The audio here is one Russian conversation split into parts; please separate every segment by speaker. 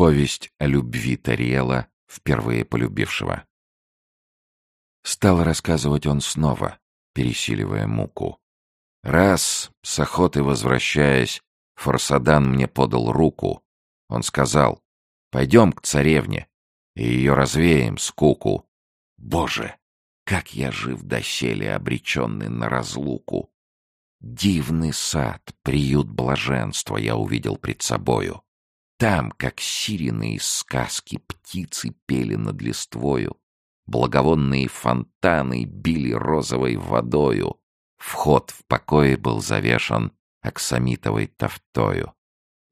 Speaker 1: Повесть о любви Тариэла, впервые полюбившего. Стал рассказывать он снова, пересиливая муку. Раз, с охоты возвращаясь, Форсадан мне подал руку. Он сказал, пойдем к царевне, и ее развеем, скуку. Боже, как я жив доселе, обреченный на разлуку! Дивный сад, приют блаженства я увидел пред собою. Там, как сирены сказки, птицы пели над листвою, благовонные фонтаны били розовой водою, вход в покое был завешан аксамитовой тофтою.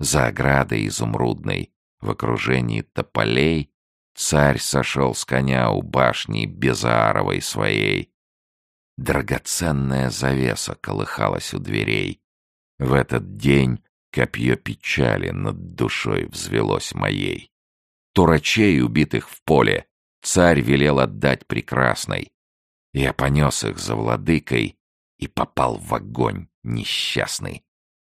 Speaker 1: За оградой изумрудной, в окружении тополей, царь сошел с коня у башни безааровой своей. Драгоценная завеса колыхалась у дверей. В этот день копье печали над душой взвелось моей. Турачей, убитых в поле, царь велел отдать прекрасной. Я понес их за владыкой и попал в огонь несчастный.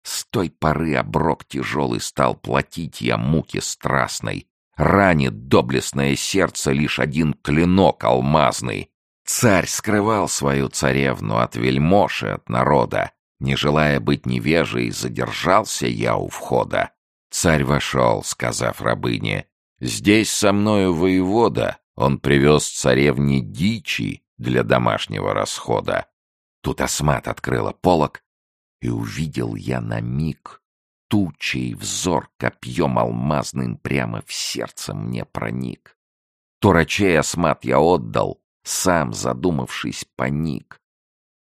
Speaker 1: С той поры оброк тяжелый стал платить я муки страстной. Ранит доблестное сердце лишь один клинок алмазный. Царь скрывал свою царевну от вельмоши, от народа. Не желая быть невежей, задержался я у входа. Царь вошел, сказав рабыне, «Здесь со мною воевода, он привез царевне дичи для домашнего расхода». Тут Асмат открыла полок, и увидел я на миг тучей взор копьем алмазным прямо в сердце мне проник. Турачей Асмат я отдал, сам, задумавшись, паник.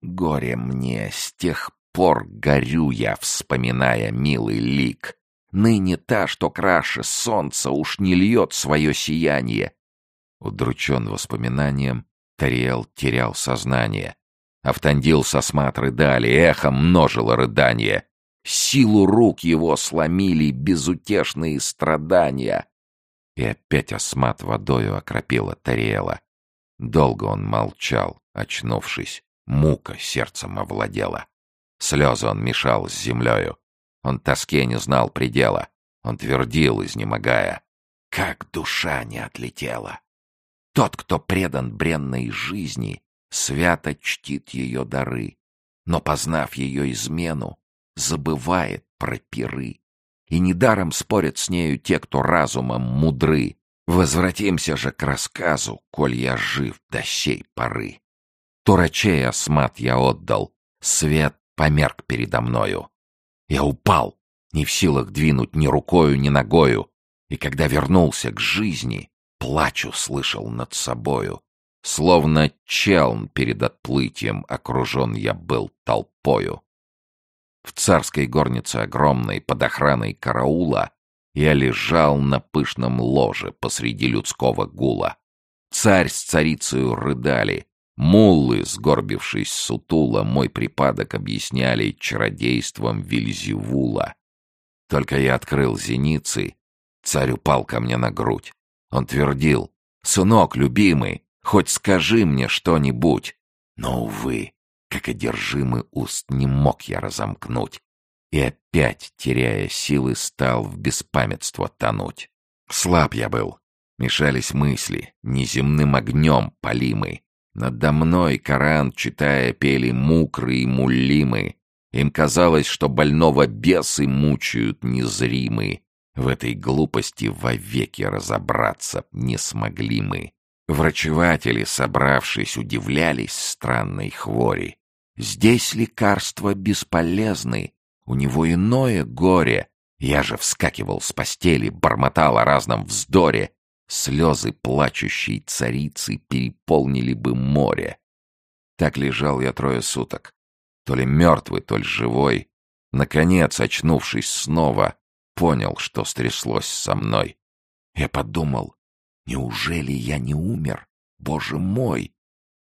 Speaker 1: Горе мне, с тех пор горю я, вспоминая милый лик. Ныне та, что краше солнца, уж не льет свое сияние. Удручен воспоминанием, Тариэл терял сознание. Автандил со смат рыдали, эхо множило рыдание. Силу рук его сломили безутешные страдания. И опять осмат водою окропила Тариэла. Долго он молчал, очнувшись. Мука сердцем овладела. Слезы он мешал с землею. Он тоске не знал предела. Он твердил, изнемогая. Как душа не отлетела! Тот, кто предан бренной жизни, свято чтит ее дары, но, познав ее измену, забывает про пиры. И недаром спорят с нею те, кто разумом мудры, Возвратимся же к рассказу, коль я жив до сей поры. Турачей осмат я отдал, свет померк передо мною. Я упал, не в силах двинуть ни рукою, ни ногою, и когда вернулся к жизни, плачу слышал над собою. Словно челн перед отплытием окружен я был толпою. В царской горнице огромной под охраной караула я лежал на пышном ложе посреди людского гула. Царь с царицею рыдали. Муллы, сгорбившись сутула, мой припадок объясняли чародейством Вильзевула. Только я открыл зеницы, царь упал ко мне на грудь. Он твердил, «Сынок, любимый, хоть скажи мне что-нибудь». Но, увы, как одержимый уст не мог я разомкнуть и опять, теряя силы, стал в беспамятство тонуть. Слаб я был. Мешались мысли, неземным огнем полимы. Надо мной Коран, читая, пели мукры и муллимы. Им казалось, что больного бесы мучают незримы. В этой глупости вовеки разобраться не смогли мы. Врачеватели, собравшись, удивлялись странной хвори. Здесь лекарства бесполезны, у него иное горе. Я же вскакивал с постели, бормотал о разном вздоре. Слезы плачущей царицы переполнили бы море. Так лежал я трое суток. То ли мертвый, то ли живой. Наконец, очнувшись снова, понял, что стряслось со мной. Я подумал, неужели я не умер? Боже мой!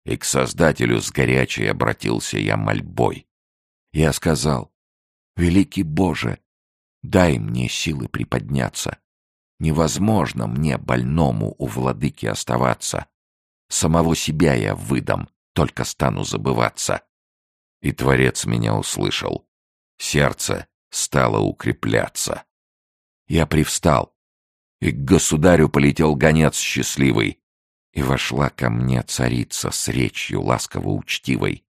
Speaker 1: И к Создателю с горячей обратился я мольбой. Я сказал, Великий Боже, дай мне силы приподняться. Невозможно мне, больному, у владыки оставаться. Самого себя я выдам, только стану забываться. И Творец меня услышал. Сердце стало укрепляться. Я привстал. и к государю полетел гонец счастливый. И вошла ко мне царица с речью ласково-учтивой.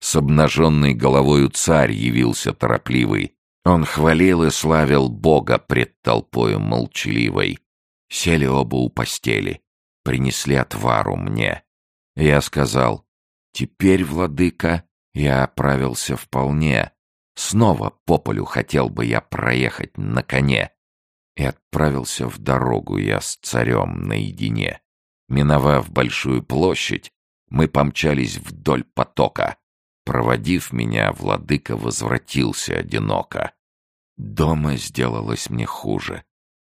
Speaker 1: С обнаженной головою царь явился торопливый. Он хвалил и славил Бога пред толпою молчаливой. Сели оба у постели, принесли отвару мне. Я сказал, «Теперь, владыка, я оправился вполне. Снова по полю хотел бы я проехать на коне». И отправился в дорогу я с царем наедине. Миновав большую площадь, мы помчались вдоль потока. Проводив меня, владыка возвратился одиноко. Дома сделалось мне хуже.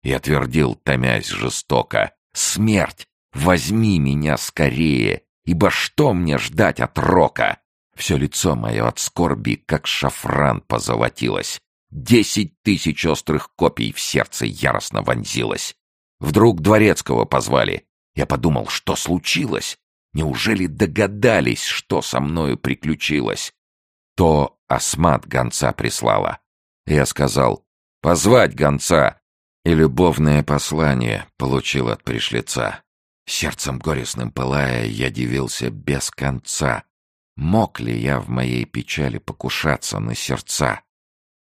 Speaker 1: Я твердил, томясь жестоко, «Смерть, возьми меня скорее, ибо что мне ждать от рока?» Все лицо мое от скорби, как шафран, позолотилось. Десять тысяч острых копий в сердце яростно вонзилось. Вдруг Дворецкого позвали. Я подумал, что случилось? Неужели догадались, что со мною приключилось? То Асмат гонца прислала. Я сказал, позвать гонца. И любовное послание получил от пришлица. Сердцем горестным пылая, я дивился без конца. Мог ли я в моей печали покушаться на сердца?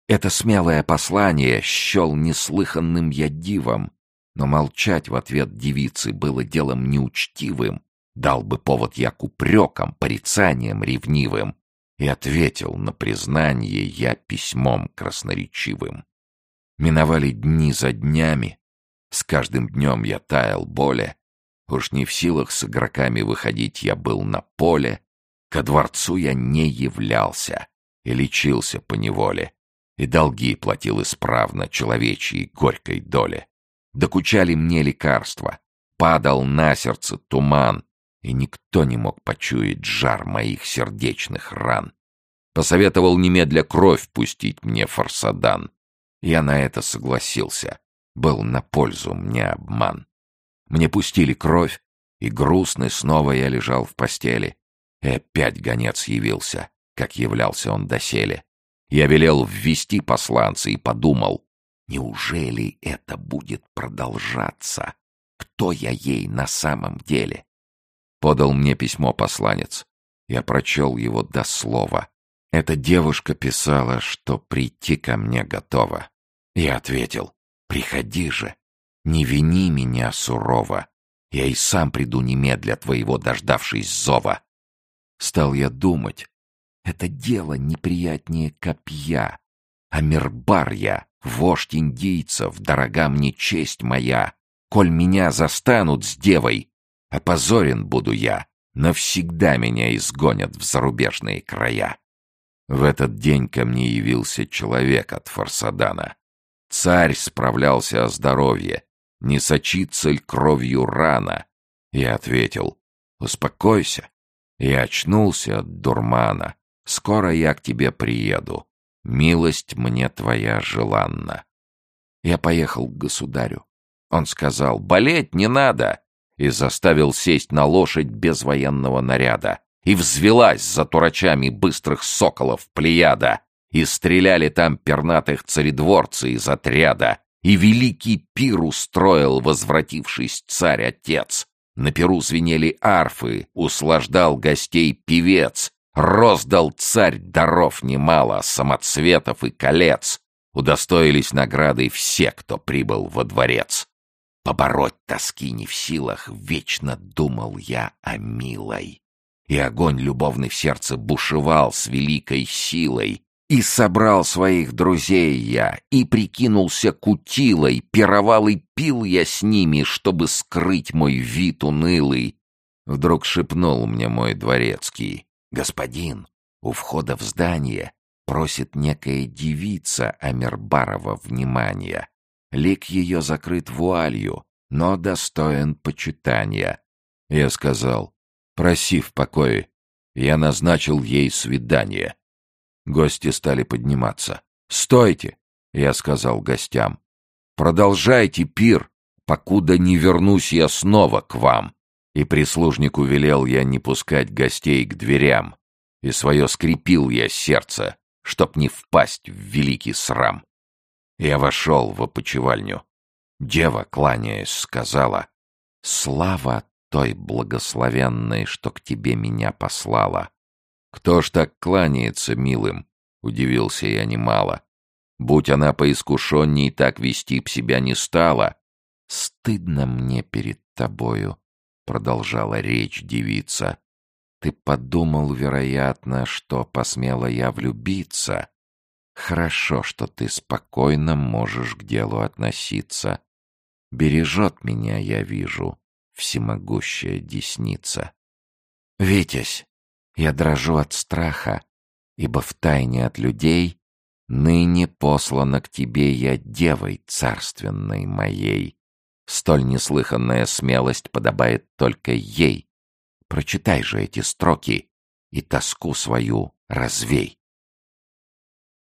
Speaker 1: Это смелое послание счел неслыханным я дивом, но молчать в ответ девицы было делом неучтивым, дал бы повод я к упрекам, порицаниям ревнивым, и ответил на признание я письмом красноречивым. Миновали дни за днями, с каждым днем я таял более, уж не в силах с игроками выходить я был на поле, ко дворцу я не являлся и лечился по неволе и долги платил исправно человечьей горькой доле. Докучали мне лекарства, падал на сердце туман, и никто не мог почуять жар моих сердечных ран. Посоветовал немедля кровь пустить мне форсадан. Я на это согласился. Был на пользу мне обман. Мне пустили кровь, и грустный снова я лежал в постели. И опять гонец явился, как являлся он доселе. Я велел ввести посланца и подумал, неужели это будет продолжаться? Кто я ей на самом деле? Подал мне письмо посланец. Я прочел его до слова. Эта девушка писала, что прийти ко мне готова. Я ответил, приходи же, не вини меня сурово. Я и сам приду немедля твоего, дождавшись зова. Стал я думать, это дело неприятнее копья. А Мирбар я, вождь индийцев, дорога мне честь моя. Коль меня застанут с девой, опозорен буду я, навсегда меня изгонят в зарубежные края. В этот день ко мне явился человек от Фарсадана. Царь справлялся о здоровье, не сочится ли кровью рана. Я ответил, успокойся. Я очнулся от дурмана. Скоро я к тебе приеду. Милость мне твоя желанна. Я поехал к государю. Он сказал, болеть не надо, и заставил сесть на лошадь без военного наряда. И взвелась за турачами быстрых соколов плеяда, и стреляли там пернатых царедворцы из отряда, и великий пир устроил возвратившись царь-отец. На перу звенели арфы, услаждал гостей певец, Роздал царь даров немало, самоцветов и колец. Удостоились наградой все, кто прибыл во дворец. Побороть тоски не в силах, вечно думал я о милой. И огонь любовный в сердце бушевал с великой силой. И собрал своих друзей я, и прикинулся кутилой, пировал и пил я с ними, чтобы скрыть мой вид унылый. Вдруг шепнул мне мой дворецкий. «Господин, у входа в здание просит некая девица Амирбарова внимания. Лик ее закрыт вуалью, но достоин почитания». Я сказал, «Проси в покое». Я назначил ей свидание. Гости стали подниматься. «Стойте!» — я сказал гостям. «Продолжайте пир, покуда не вернусь я снова к вам». И прислужнику велел я не пускать гостей к дверям, и свое скрепил я сердце, чтоб не впасть в великий срам. Я вошел в опочивальню. Дева, кланяясь, сказала, «Слава той благословенной, что к тебе меня послала!» «Кто ж так кланяется милым?» — удивился я немало. «Будь она поискушенней, так вести б себя не стала». «Стыдно мне перед тобою», — продолжала речь девица. «Ты подумал, вероятно, что посмела я влюбиться. Хорошо, что ты спокойно можешь к делу относиться. Бережет меня, я вижу, всемогущая десница. Витязь, я дрожу от страха, ибо втайне от людей ныне послана к тебе я девой царственной моей. Столь неслыханная смелость подобает только ей. Прочитай же эти строки и тоску свою развей.